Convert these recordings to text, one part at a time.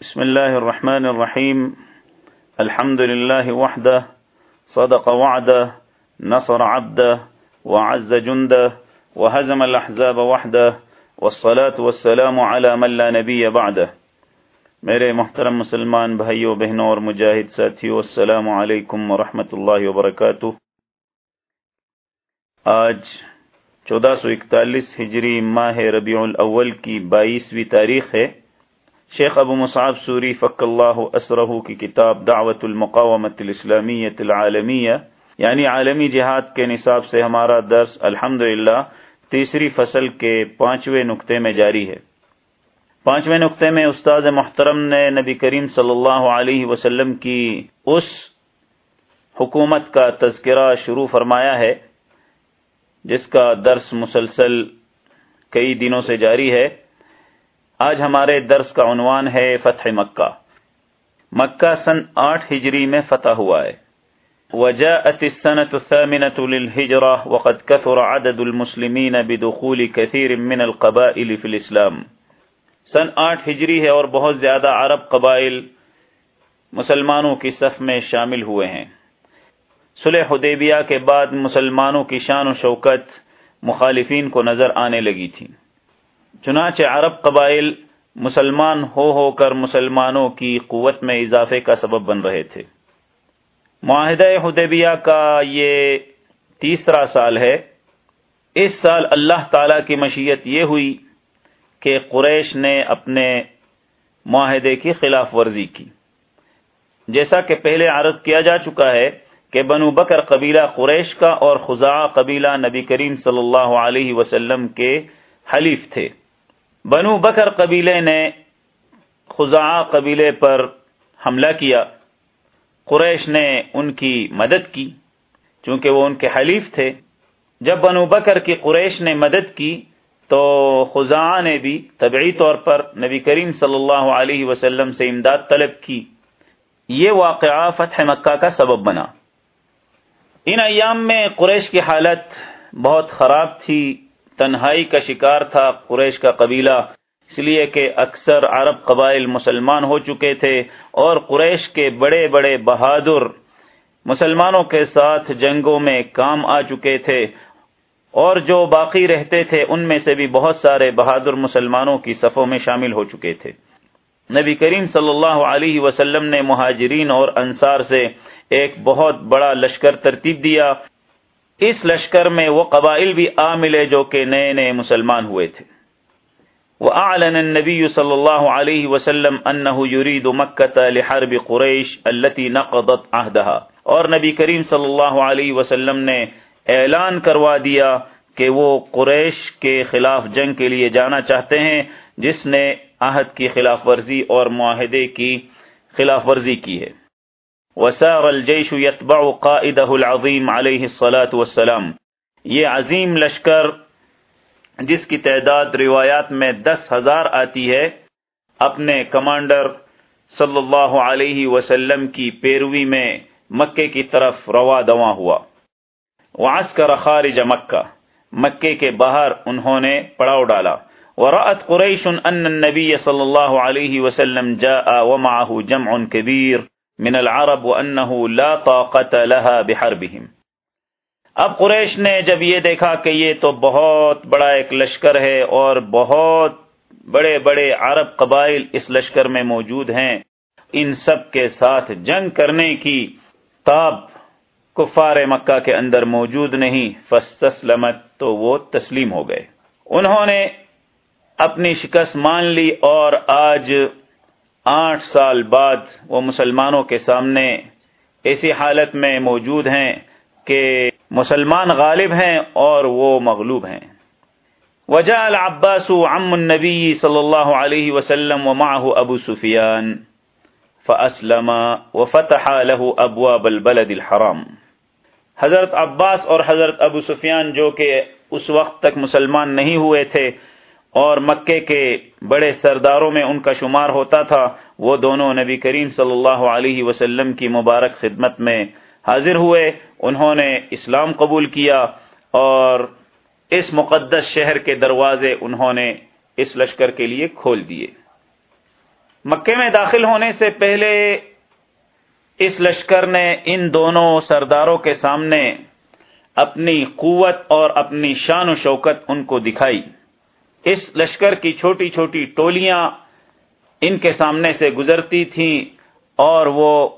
بسم الله الرحمن الرحيم. الحمد لله وحده. صدق وعده. نصر عبده. وعز جنده. وهزم الأحزاب وحده. والصلاة والسلام على من لا نبي بعده. میرے محترم مسلمان بھائیوں بہنوں اور مجاہد ساتھیوں السلام علیکم ورحمۃ اللہ وبرکاتہ. آج چودہ سو اکتالیس ہجری ماہ ربیع الاول کی بائیسویں تاریخ ہے۔ شیخ ابو مصعب سوری فق اللہ اسرہ کی کتاب دعوت المقامت الاسلامیت العالمیہ یعنی عالمی جہاد کے نصاب سے ہمارا درس الحمد تیسری فصل کے پانچویں نقطے میں جاری ہے۔ پانچویں نقطے میں استاد محترم نے نبی کریم صلی اللہ علیہ وسلم کی اس حکومت کا تذکرہ شروع فرمایا ہے، جس کا درس مسلسل کئی دنوں سے جاری ہے۔ آج ہمارے درس کا عنوان ہے فتح مکہ۔ مکہ سن آٹھ ہجری میں فتح ہوا ہے۔ وجاءت السنة الثامنة للهجرة وقد كثر عدد المسلمين بدخول كثير من القبائل في الاسلام سن آٹھ ہجری ہے اور بہت زیادہ عرب قبائل مسلمانوں کی صف میں شامل ہوئے ہیں۔ صلح حدیبیہ کے بعد مسلمانوں کی شان و شوکت مخالفین کو نظر آنے لگی تھی۔ چنانچہ عرب قبائل مسلمان ہو ہو کر مسلمانوں کی قوت میں اضافے کا سبب بن رہے تھے۔ معاہدہ حدیبیہ کا یہ تیسرا سال ہے۔ اس سال اللہ تعالی کی مشیت یہ ہوئی کہ قریش نے اپنے معاہدے کی خلاف ورزی کی۔ جیسا کہ پہلے عرض کیا جا چکا ہے کہ بنو بکر قبیلہ قریش کا اور خزا قبیلہ نبی کریم صلی اللہ علیہ وسلم کے حلیف تھے۔ بنو بکر قبیلے نے خزاں قبیلے پر حملہ کیا۔ قریش نے ان کی مدد کی، چونکہ وہ ان کے حلیف تھے۔ جب بنو بکر کی قریش نے مدد کی، تو خزاں نے بھی طبعی طور پر نبی کریم صلی اللہ علیہ وسلم سے امداد طلب کی۔ یہ واقعہ فتح مکہ کا سبب بنا۔ ان ایام میں قریش کی حالت بہت خراب تھی۔ تنہائی کا شکار تھا قریش کا قبیلہ، اس لیے کہ اکثر عرب قبائل مسلمان ہو چکے تھے اور قریش کے بڑے بڑے بہادر مسلمانوں کے ساتھ جنگوں میں کام آ چکے تھے۔ اور جو باقی رہتے تھے، ان میں سے بھی بہت سارے بہادر مسلمانوں کی صفوں میں شامل ہو چکے تھے۔ نبی کریم صلی اللہ علیہ وسلم نے مہاجرین اور انصار سے ایک بہت بڑا لشکر ترتیب دیا۔ اس لشکر میں وہ قبائل بھی آ ملے جو کہ نئے نئے مسلمان ہوئے تھے۔ وہ اعلن نبی صلی اللہ وسلم انه يريد مکہ لحرب قریش التي نقضت عهدها۔ اور نبی کریم صلی اللہ علیہ وسلم نے اعلان کروا دیا کہ وہ قریش کے خلاف جنگ کے لیے جانا چاہتے ہیں، جس نے عہد کی خلاف ورزی اور معاہدے کی خلاف ورزی کی ہے۔ وسار الجيش يتبع قائده العظيم عليه الصلاة والسلام. یہ عظیم لشکر جس کی تعداد روایات میں دس ہزار آتی ہے، اپنے کمانڈر صلی اللہ علیہ وسلم کی پیروی میں مکے کی طرف روا دواں ہوا۔ وعسكر خارج مکہ۔ مکے کے باہر انہوں نے پڑاؤ ڈالا۔ ورأت قریش ان النبی صلی اللہ علیہ وسلم جاء ومعه جمع كبير۔ من العرب وانه لا طاقه لها بحربهم اب قریش نے جب یہ دیکھا کہ یہ تو بہت بڑا ایک لشکر ہے اور بہت بڑے بڑے عرب قبائل اس لشکر میں موجود ہیں، ان سب کے ساتھ جنگ کرنے کی تاب کفار مکہ کے اندر موجود نہیں فستسلمت تو وہ تسلیم ہو گئے۔ انہوں نے اپنی شکست مان لی اور آج آٹھ سال بعد وہ مسلمانوں کے سامنے ایسی حالت میں موجود ہیں کہ مسلمان غالب ہیں اور وہ مغلوب ہیں۔ وجہ العباس عم النبی صلی اللہ علیہ وسلم ومعه ابو سفیان فاسلم وفتح له ابواب البلد الحرام۔ حضرت عباس اور حضرت ابو سفیان جو کہ اس وقت تک مسلمان نہیں ہوئے تھے اور مکے کے بڑے سرداروں میں ان کا شمار ہوتا تھا، وہ دونوں نبی کریم صلی اللہ علیہ وسلم کی مبارک خدمت میں حاضر ہوئے، انہوں نے اسلام قبول کیا اور اس مقدس شہر کے دروازے انہوں نے اس لشکر کے لیے کھول دیے۔ مکے میں داخل ہونے سے پہلے اس لشکر نے ان دونوں سرداروں کے سامنے اپنی قوت اور اپنی شان و شوکت ان کو دکھائی۔ اس لشکر کی چھوٹی چھوٹی ٹولیاں ان کے سامنے سے گزرتی تھیں اور وہ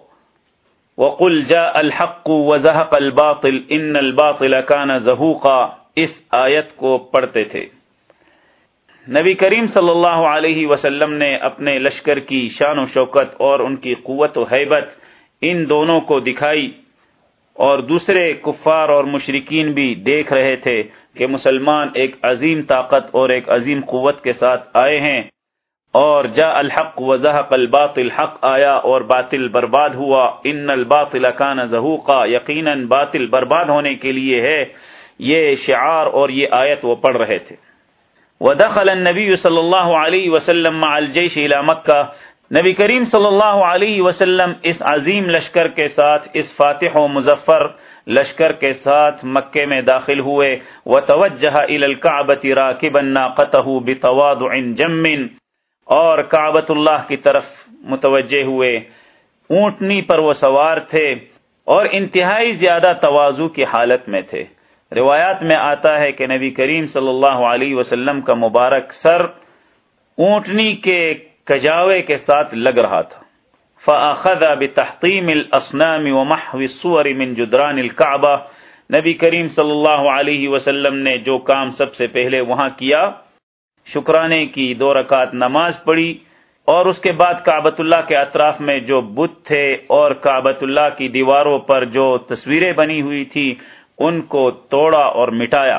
وقل جاء الحق وزهق الباطل ان الباطل كان زهوقا اس آیت کو پڑھتے تھے۔ نبی کریم صلی اللہ علیہ وسلم نے اپنے لشکر کی شان و شوکت اور ان کی قوت و حیبت ان دونوں کو دکھائی۔ اور دوسرے کفار اور مشرقین بھی دیکھ رہے تھے کہ مسلمان ایک عظیم طاقت اور ایک عظیم قوت کے ساتھ آئے ہیں اور جا الحق وضحق الباطل، حق آیا اور باطل برباد ہوا۔ ان الباطل کان زہوقا، یقیناً باطل برباد ہونے کے لیے ہے۔ یہ شعار اور یہ آیت وہ پڑھ رہے تھے۔ ودخل النبی صلی اللہ علیہ وسلم مع الجيش الى مکہ نبی کریم صلی اللہ علیہ وسلم اس عظیم لشکر کے ساتھ، اس فاتح و مظفر لشکر کے ساتھ مکے میں داخل ہوئے۔ وتوجہ الى الكعبة راكبا ناقته بتواضع جم اور کعبۃ اللہ کی طرف متوجہ ہوئے۔ اونٹنی پر وہ سوار تھے اور انتہائی زیادہ توازو کی حالت میں تھے۔ روایات میں آتا ہے کہ نبی کریم صلی اللہ علیہ وسلم کا مبارک سر اونٹنی کے کجاوے کے ساتھ لگ رہا تھا۔ فاخذ بتحطیم الاسنام ومحو الصور من جدران الكعبہ نبی کریم صلی اللہ علیہ وسلم نے جو کام سب سے پہلے وہاں کیا، شکرانے کی دو رکعت نماز پڑھی اور اس کے بعد کعبۃ اللہ کے اطراف میں جو بت تھے اور کعبۃ اللہ کی دیواروں پر جو تصویریں بنی ہوئی تھی ان کو توڑا اور مٹایا۔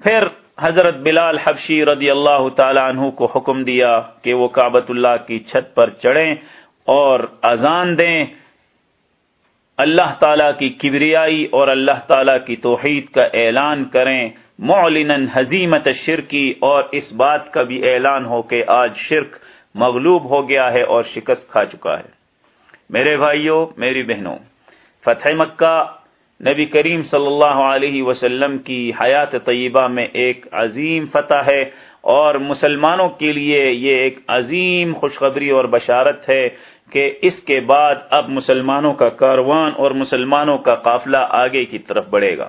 پھر حضرت بلال حبشی رضی اللہ تعالیٰ عنہ کو حکم دیا کہ وہ کعبۃ اللہ کی چھت پر چڑھیں اور اذان دیں۔ اللہ تعالیٰ کی کبریائی اور اللہ تعالیٰ کی توحید کا اعلان کریں۔ معلن حزیمت شرکی اور اس بات کا بھی اعلان ہو کہ آج شرک مغلوب ہو گیا ہے اور شکست کھا چکا ہے۔ میرے بھائیوں، میری بہنوں، فتح مکہ نبی کریم صلی اللہ علیہ وسلم کی حیات طیبہ میں ایک عظیم فتح ہے اور مسلمانوں کے لیے یہ ایک عظیم خوشخبری اور بشارت ہے کہ اس کے بعد اب مسلمانوں کا کاروان اور مسلمانوں کا قافلہ آگے کی طرف بڑھے گا۔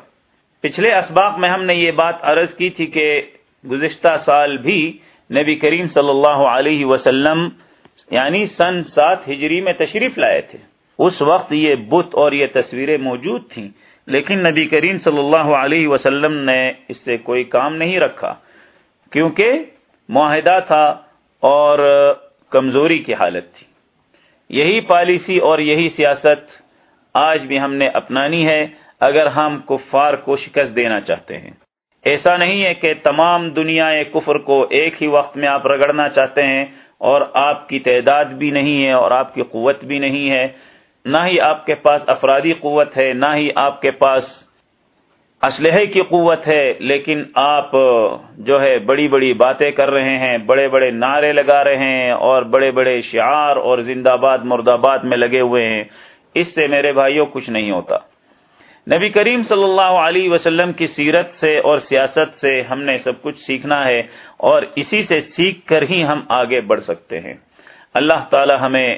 پچھلے اسباق میں ہم نے یہ بات عرض کی تھی کہ گزشتہ سال بھی نبی کریم صلی اللہ علیہ وسلم یعنی سن سات ہجری میں تشریف لائے تھے۔ اس وقت یہ بت اور یہ تصویریں موجود تھیں، لیکن نبی کریم صلی اللہ علیہ وسلم نے اس سے کوئی کام نہیں رکھا، کیونکہ معاہدہ تھا اور کمزوری کی حالت تھی۔ یہی پالیسی اور یہی سیاست آج بھی ہم نے اپنانی ہے، اگر ہم کفار کو شکست دینا چاہتے ہیں۔ ایسا نہیں ہے کہ تمام دنیا کفر کو ایک ہی وقت میں آپ رگڑنا چاہتے ہیں اور آپ کی تعداد بھی نہیں ہے اور آپ کی قوت بھی نہیں ہے۔ نہ ہی آپ کے پاس افرادی قوت ہے، نہ ہی آپ کے پاس اسلحے کی قوت ہے، لیکن آپ جو ہے بڑی بڑی باتیں کر رہے ہیں، بڑے بڑے نعرے لگا رہے ہیں اور بڑے بڑے شعار اور زندہ باد مرد آباد میں لگے ہوئے ہیں۔ اس سے میرے بھائیوں کچھ نہیں ہوتا۔ نبی کریم صلی اللہ علیہ وسلم کی سیرت سے اور سیاست سے ہم نے سب کچھ سیکھنا ہے اور اسی سے سیکھ کر ہی ہم آگے بڑھ سکتے ہیں۔ اللہ تعالی ہمیں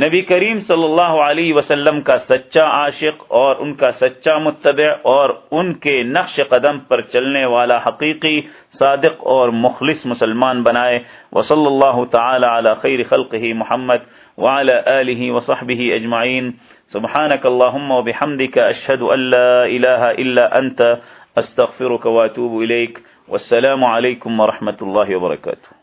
نبی کریم صلی اللہ علیہ وسلم کا سچا عاشق اور ان کا سچا متبع اور ان کے نقش قدم پر چلنے والا حقیقی، صادق اور مخلص مسلمان بنائے۔ وصلی اللہ تعالی علی خیر خلقہ محمد وعلى آلہ وصحبہ اجمعین۔ سبحانک اللہم وبحمدک اشہد ان لا الہ الا انت، استغفرک واتوب الیک۔ والسلام علیکم ورحمۃ اللہ وبرکاتہ۔